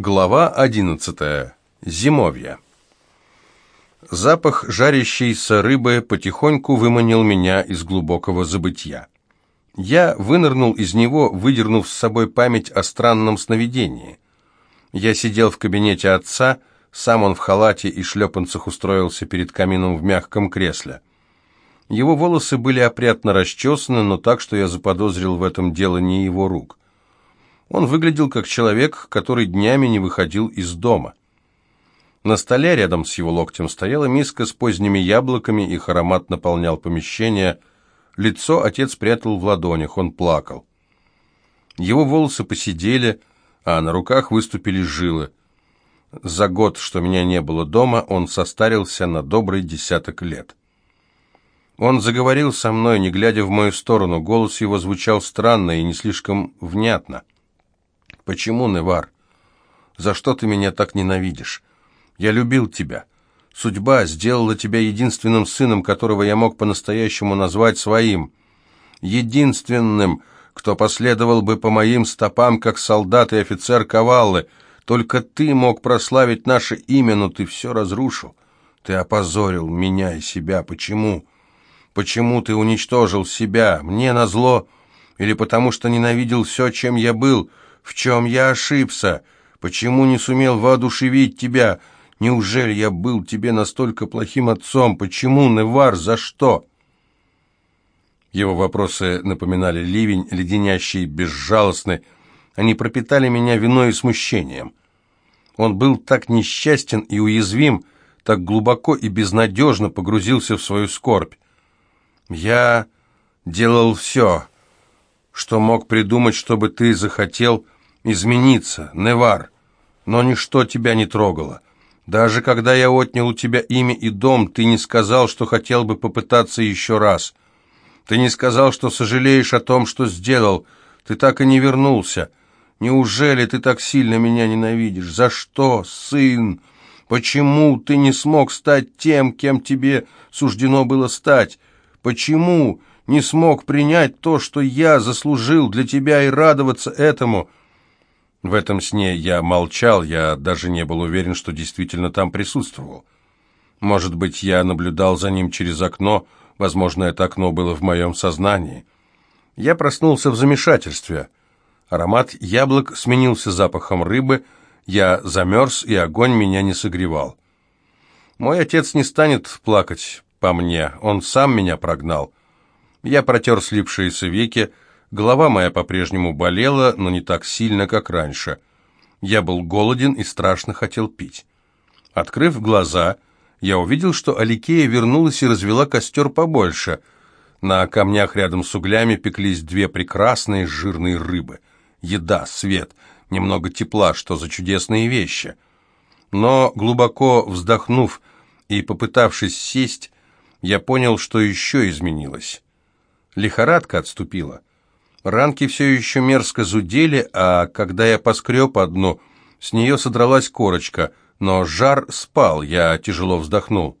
Глава 11. Зимовье. Запах жарящейся рыбы потихоньку выманил меня из глубокого забытья. Я вынырнул из него, выдернув с собой память о странном сновидении. Я сидел в кабинете отца, сам он в халате и шлепанцах устроился перед камином в мягком кресле. Его волосы были опрятно расчесаны, но так, что я заподозрил в этом дело не его рук. Он выглядел как человек, который днями не выходил из дома. На столе рядом с его локтем стояла миска с поздними яблоками, их аромат наполнял помещение. Лицо отец прятал в ладонях, он плакал. Его волосы посидели, а на руках выступили жилы. За год, что меня не было дома, он состарился на добрый десяток лет. Он заговорил со мной, не глядя в мою сторону, голос его звучал странно и не слишком внятно. Почему, Невар? За что ты меня так ненавидишь? Я любил тебя. Судьба сделала тебя единственным сыном, которого я мог по-настоящему назвать своим. Единственным, кто последовал бы по моим стопам, как солдат и офицер Каваллы. Только ты мог прославить наше имя, но ты все разрушил. Ты опозорил меня и себя. Почему? Почему ты уничтожил себя? Мне назло? Или потому что ненавидел все, чем я был?» В чем я ошибся? Почему не сумел воодушевить тебя? Неужели я был тебе настолько плохим отцом? Почему, Невар, за что?» Его вопросы напоминали ливень, леденящий, безжалостный. Они пропитали меня виной и смущением. Он был так несчастен и уязвим, так глубоко и безнадежно погрузился в свою скорбь. Я делал все, что мог придумать, чтобы ты захотел измениться, Невар, но ничто тебя не трогало. Даже когда я отнял у тебя имя и дом, ты не сказал, что хотел бы попытаться еще раз. Ты не сказал, что сожалеешь о том, что сделал. Ты так и не вернулся. Неужели ты так сильно меня ненавидишь? За что, сын? Почему ты не смог стать тем, кем тебе суждено было стать? Почему не смог принять то, что я заслужил для тебя и радоваться этому?» В этом сне я молчал, я даже не был уверен, что действительно там присутствовал. Может быть, я наблюдал за ним через окно, возможно, это окно было в моем сознании. Я проснулся в замешательстве. Аромат яблок сменился запахом рыбы, я замерз, и огонь меня не согревал. Мой отец не станет плакать по мне, он сам меня прогнал. Я протер слипшиеся веки, Голова моя по-прежнему болела, но не так сильно, как раньше. Я был голоден и страшно хотел пить. Открыв глаза, я увидел, что Аликея вернулась и развела костер побольше. На камнях рядом с углями пеклись две прекрасные жирные рыбы. Еда, свет, немного тепла, что за чудесные вещи. Но, глубоко вздохнув и попытавшись сесть, я понял, что еще изменилось. Лихорадка отступила. Ранки все еще мерзко зудели, а когда я поскреб одну, с нее содралась корочка, но жар спал, я тяжело вздохнул.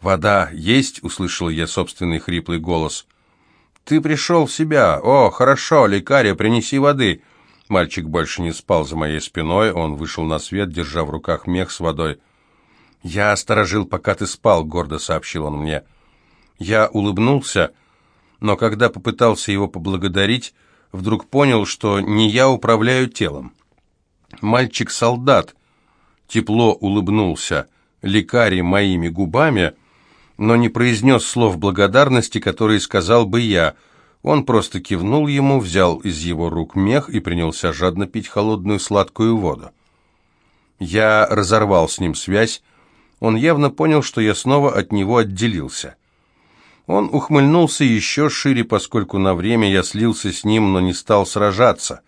«Вода есть?» — услышал я собственный хриплый голос. «Ты пришел в себя. О, хорошо, лекаря, принеси воды». Мальчик больше не спал за моей спиной, он вышел на свет, держа в руках мех с водой. «Я сторожил, пока ты спал», — гордо сообщил он мне. Я улыбнулся, но когда попытался его поблагодарить, вдруг понял, что не я управляю телом. Мальчик-солдат тепло улыбнулся лекаре моими губами, но не произнес слов благодарности, которые сказал бы я. Он просто кивнул ему, взял из его рук мех и принялся жадно пить холодную сладкую воду. Я разорвал с ним связь. Он явно понял, что я снова от него отделился. Он ухмыльнулся еще шире, поскольку на время я слился с ним, но не стал сражаться.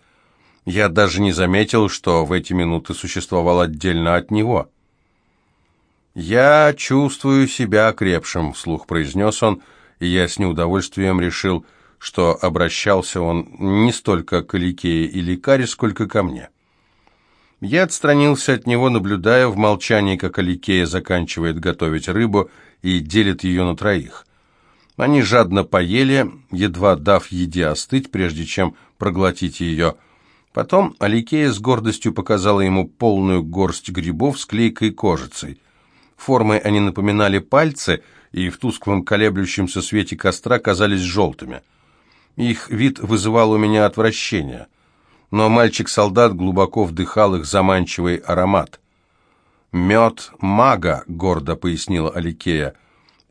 Я даже не заметил, что в эти минуты существовал отдельно от него. «Я чувствую себя окрепшим», — вслух произнес он, и я с неудовольствием решил, что обращался он не столько к Аликее или Каре, сколько ко мне. Я отстранился от него, наблюдая в молчании, как Аликея заканчивает готовить рыбу и делит ее на троих — они жадно поели, едва дав еде остыть, прежде чем проглотить ее. Потом Аликея с гордостью показала ему полную горсть грибов с клейкой кожицей. Формой они напоминали пальцы, и в тусклом колеблющемся свете костра казались желтыми. Их вид вызывал у меня отвращение. Но мальчик-солдат глубоко вдыхал их заманчивый аромат. «Мед мага», — гордо пояснила Аликея, —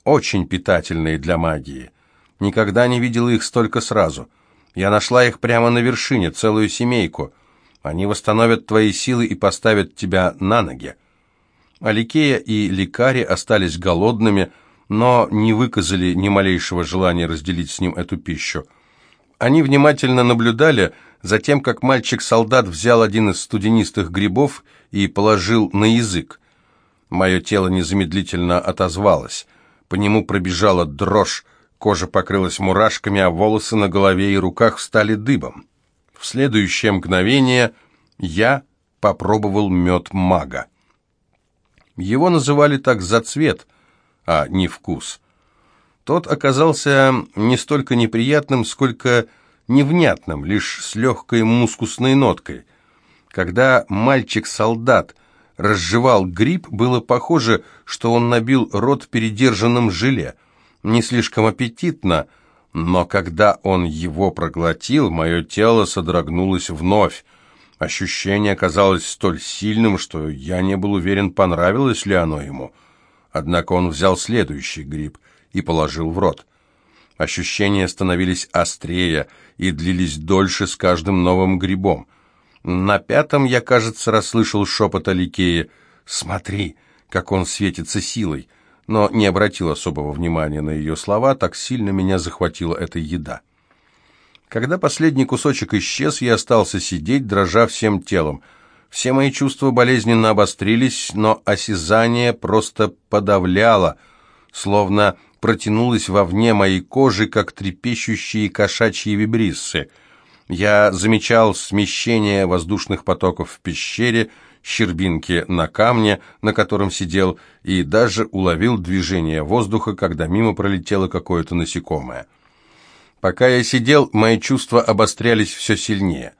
«очень питательные для магии. Никогда не видела их столько сразу. Я нашла их прямо на вершине, целую семейку. Они восстановят твои силы и поставят тебя на ноги». Аликея и лекари остались голодными, но не выказали ни малейшего желания разделить с ним эту пищу. Они внимательно наблюдали за тем, как мальчик-солдат взял один из студенистых грибов и положил на язык. Мое тело незамедлительно отозвалось. По нему пробежала дрожь, кожа покрылась мурашками, а волосы на голове и руках стали дыбом. В следующее мгновение я попробовал мед мага. Его называли так за цвет, а не вкус. Тот оказался не столько неприятным, сколько невнятным, лишь с легкой мускусной ноткой. Когда мальчик-солдат разжевал гриб, было похоже, что он набил рот передержанным желе. Не слишком аппетитно, но когда он его проглотил, мое тело содрогнулось вновь. Ощущение оказалось столь сильным, что я не был уверен, понравилось ли оно ему. Однако он взял следующий гриб и положил в рот. Ощущения становились острее и длились дольше с каждым новым грибом. На пятом я, кажется, расслышал шепот Аликея «Смотри, как он светится силой», но не обратил особого внимания на ее слова, так сильно меня захватила эта еда. Когда последний кусочек исчез, я остался сидеть, дрожа всем телом. Все мои чувства болезненно обострились, но осязание просто подавляло, словно протянулось вовне моей кожи, как трепещущие кошачьи вибриссы. Я замечал смещение воздушных потоков в пещере, щербинки на камне, на котором сидел, и даже уловил движение воздуха, когда мимо пролетело какое-то насекомое. Пока я сидел, мои чувства обострялись все сильнее.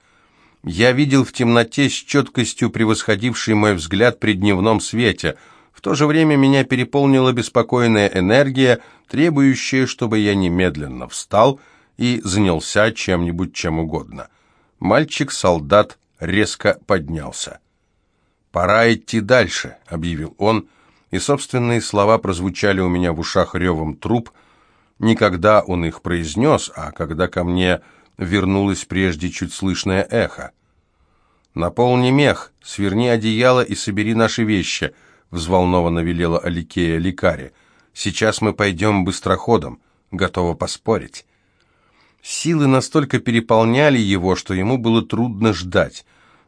Я видел в темноте с четкостью превосходивший мой взгляд при дневном свете. В то же время меня переполнила беспокойная энергия, требующая, чтобы я немедленно встал занялся чем-нибудь чем угодно. Мальчик-солдат резко поднялся. «Пора идти дальше», — объявил он, и собственные слова прозвучали у меня в ушах ревом труп — не когда он их произнес, а когда ко мне вернулось прежде чуть слышное эхо. «Наполни мех, сверни одеяло и собери наши вещи», — взволнованно велела Аликея лекаре. «Сейчас мы пойдем быстроходом, готова поспорить». Силы настолько переполняли его, что ему было трудно ждать.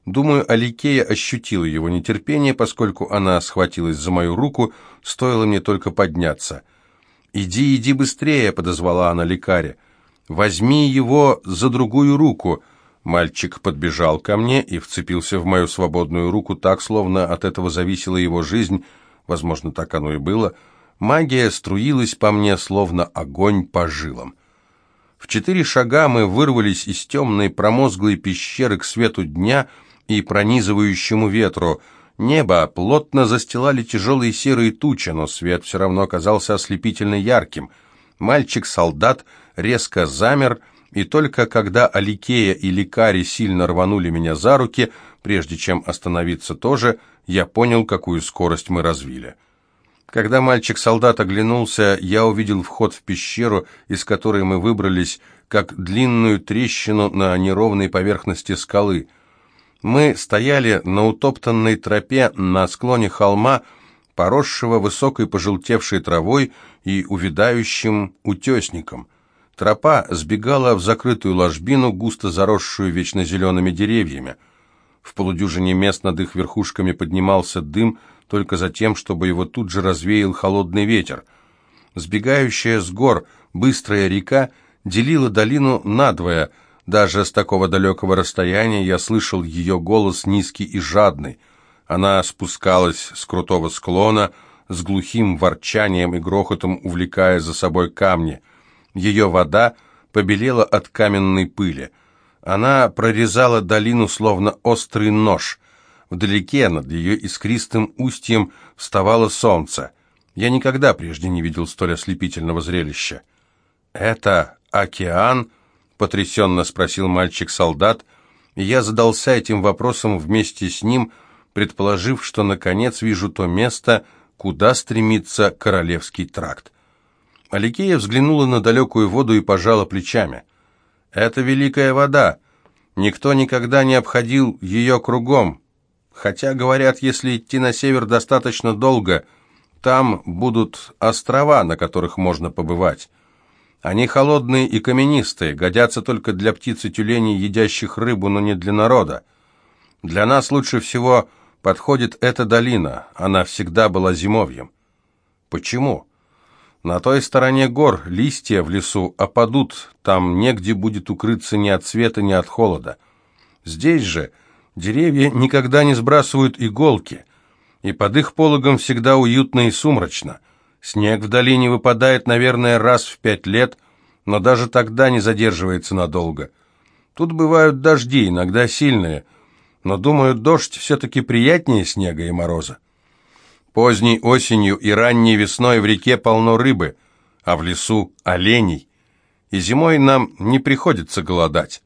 Думаю, Аликея ощутила его нетерпение, поскольку она схватилась за мою руку, стоило мне только подняться — «Иди, иди быстрее», — подозвала она лекаря. «Возьми его за другую руку». Мальчик подбежал ко мне и вцепился в мою свободную руку так, словно от этого зависела его жизнь. Возможно, так оно и было. Магия струилась по мне, словно огонь по жилам. В четыре шага мы вырвались из темной промозглой пещеры к свету дня и пронизывающему ветру — Небо плотно застилали тяжелые серые тучи, но свет все равно оказался ослепительно ярким. Мальчик-солдат резко замер, и только когда Аликея и Ликари сильно рванули меня за руки, прежде чем остановиться тоже, я понял, какую скорость мы развили. Когда мальчик-солдат оглянулся, я увидел вход в пещеру, из которой мы выбрались, как длинную трещину на неровной поверхности скалы – мы стояли на утоптанной тропе на склоне холма, поросшего высокой пожелтевшей травой и увядающим утесником. Тропа сбегала в закрытую ложбину, густо заросшую вечно зелеными деревьями. В полудюжине мест над их верхушками поднимался дым, только за тем, чтобы его тут же развеял холодный ветер. Сбегающая с гор быстрая река делила долину надвое – даже с такого далекого расстояния я слышал ее голос низкий и жадный. Она спускалась с крутого склона, с глухим ворчанием и грохотом увлекая за собой камни. Ее вода побелела от каменной пыли. Она прорезала долину, словно острый нож. Вдалеке, над ее искристым устьем, вставало солнце. Я никогда прежде не видел столь ослепительного зрелища. «Это океан?» — потрясенно спросил мальчик-солдат, и я задался этим вопросом вместе с ним, предположив, что наконец вижу то место, куда стремится Королевский тракт. Аликея взглянула на далекую воду и пожала плечами. «Это великая вода. Никто никогда не обходил ее кругом. Хотя, говорят, если идти на север достаточно долго, там будут острова, на которых можно побывать. Они холодные и каменистые, годятся только для птиц и тюленей, едящих рыбу, но не для народа. Для нас лучше всего подходит эта долина, она всегда была зимовьем. Почему? На той стороне гор листья в лесу опадут, там негде будет укрыться ни от света, ни от холода. Здесь же деревья никогда не сбрасывают иголки, и под их пологом всегда уютно и сумрачно. Снег в долине выпадает, наверное, раз в пять лет, но даже тогда не задерживается надолго. Тут бывают дожди, иногда сильные, но, думаю, дождь все-таки приятнее снега и мороза. Поздней осенью и ранней весной в реке полно рыбы, а в лесу оленей, и зимой нам не приходится голодать.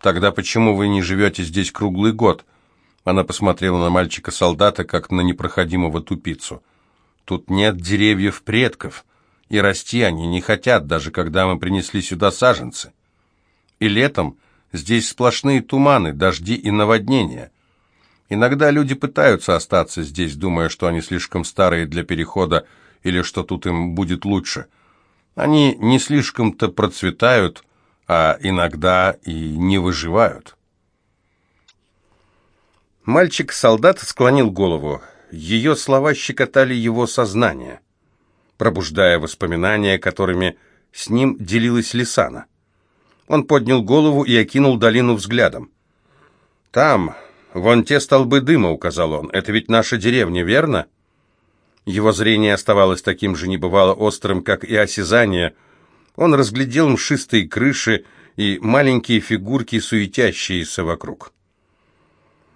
Тогда почему вы не живете здесь круглый год? Она посмотрела на мальчика-солдата, как на непроходимого тупицу. Тут нет деревьев предков, и расти они не хотят, даже когда мы принесли сюда саженцы. И летом здесь сплошные туманы, дожди и наводнения. Иногда люди пытаются остаться здесь, думая, что они слишком старые для перехода или что тут им будет лучше. Они не слишком-то процветают, а иногда и не выживают. Мальчик-солдат склонил голову. Ее слова щекотали его сознание, пробуждая воспоминания, которыми с ним делилась Лисана. Он поднял голову и окинул долину взглядом. Там, «Вон те столбы дыма», — указал он. «Это ведь наша деревня, верно?» Его зрение оставалось таким же небывало острым, как и осязание. Он разглядел мшистые крыши и маленькие фигурки, суетящиеся вокруг.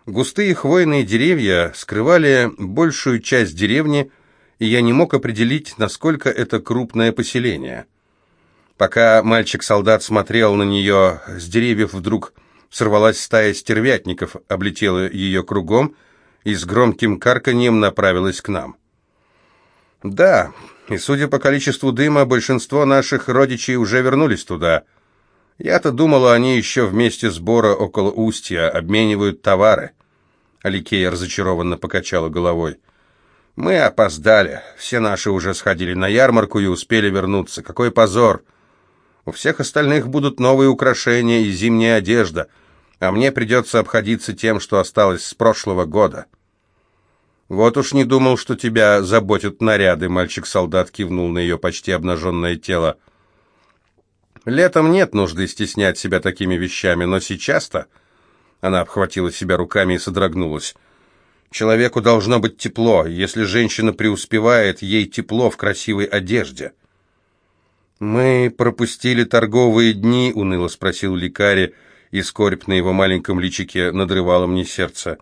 Густые хвойные деревья скрывали большую часть деревни, и я не мог определить, насколько это крупное поселение. Пока мальчик-солдат смотрел на нее, с деревьев вдруг сорвалась стая стервятников, облетела ее кругом и с громким карканьем направилась к нам. Да, и судя по количеству дыма, большинство наших родичей уже вернулись туда. Я-то думала, они еще вместе сбора около устья обменивают товары. Аликея разочарованно покачала головой. Мы опоздали. Все наши уже сходили на ярмарку и успели вернуться. Какой позор! У всех остальных будут новые украшения и зимняя одежда, а мне придется обходиться тем, что осталось с прошлого года. Вот уж не думал, что тебя заботят наряды, мальчик-солдат кивнул на ее почти обнаженное тело. Летом нет нужды стеснять себя такими вещами, но сейчас-то... Она обхватила себя руками и содрогнулась. Человеку должно быть тепло, если женщина преуспевает, ей тепло в красивой одежде. «Мы пропустили торговые дни?» — уныло спросил лекарь, и скорбь на его маленьком личике надрывала мне сердце.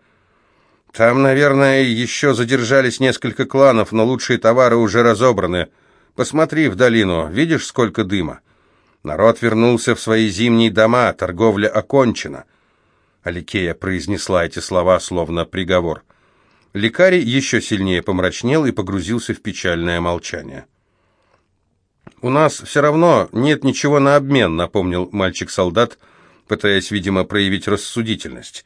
«Там, наверное, еще задержались несколько кланов, но лучшие товары уже разобраны. Посмотри в долину, видишь, сколько дыма? Народ вернулся в свои зимние дома, торговля окончена». Аликея произнесла эти слова, словно приговор. Лекарь еще сильнее помрачнел и погрузился в печальное молчание. «У нас все равно нет ничего на обмен», — напомнил мальчик-солдат, пытаясь, видимо, проявить рассудительность.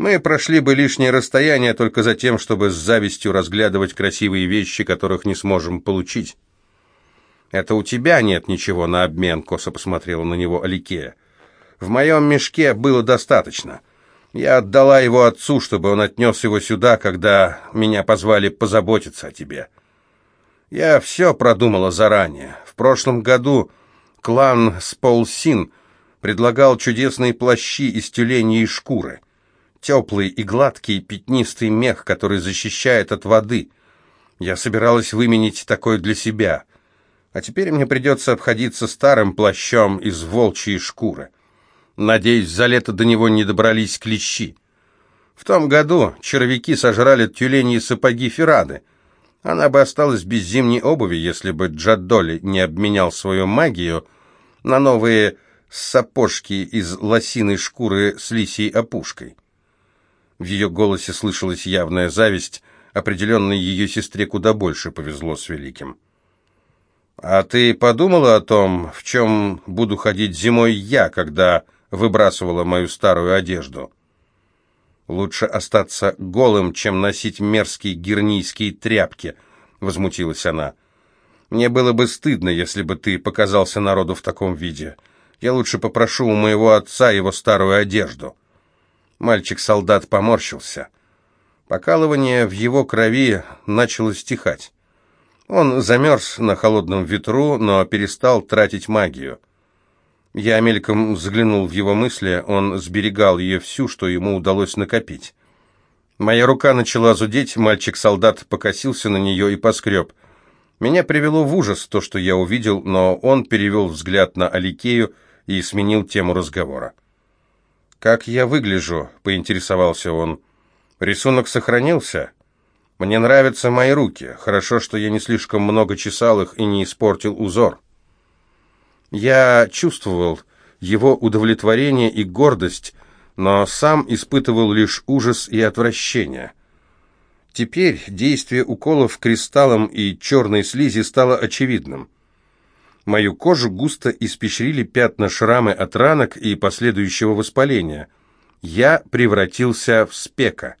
«Мы прошли бы лишнее расстояние только за тем, чтобы с завистью разглядывать красивые вещи, которых не сможем получить». «Это у тебя нет ничего на обмен», — косо посмотрела на него Аликея. «В моем мешке было достаточно. Я отдала его отцу, чтобы он отнес его сюда, когда меня позвали позаботиться о тебе». Я все продумала заранее. В прошлом году клан Сполсин предлагал чудесные плащи из тюленей шкуры. Теплый и гладкий пятнистый мех, который защищает от воды. Я собиралась выменить такой для себя. А теперь мне придется обходиться старым плащом из волчьей шкуры. Надеюсь, за лето до него не добрались клещи. В том году червяки сожрали тюлени и сапоги Феррады. Она бы осталась без зимней обуви, если бы Джадоли не обменял свою магию на новые сапожки из лосиной шкуры с лисьей опушкой. В ее голосе слышалась явная зависть, определенно ее сестре куда больше повезло с великим. «А ты подумала о том, в чем буду ходить зимой я, когда выбрасывала мою старую одежду?» «Лучше остаться голым, чем носить мерзкие гернийские тряпки», — возмутилась она. «Мне было бы стыдно, если бы ты показался народу в таком виде. Я лучше попрошу у моего отца его старую одежду». Мальчик-солдат поморщился. Покалывание в его крови начало стихать. Он замерз на холодном ветру, но перестал тратить магию. Я мельком заглянул в его мысли, он сберегал ее всю, что ему удалось накопить. Моя рука начала зудеть, мальчик-солдат покосился на нее и поскреб. Меня привело в ужас то, что я увидел, но он перевел взгляд на Аликею и сменил тему разговора. «Как я выгляжу?» — поинтересовался он. «Рисунок сохранился?» «Мне нравятся мои руки. Хорошо, что я не слишком много чесал их и не испортил узор». Я чувствовал его удовлетворение и гордость, но сам испытывал лишь ужас и отвращение. Теперь действие уколов кристаллом и черной слизи стало очевидным. Мою кожу густо испещрили пятна шрамы от ранок и последующего воспаления. Я превратился в спека.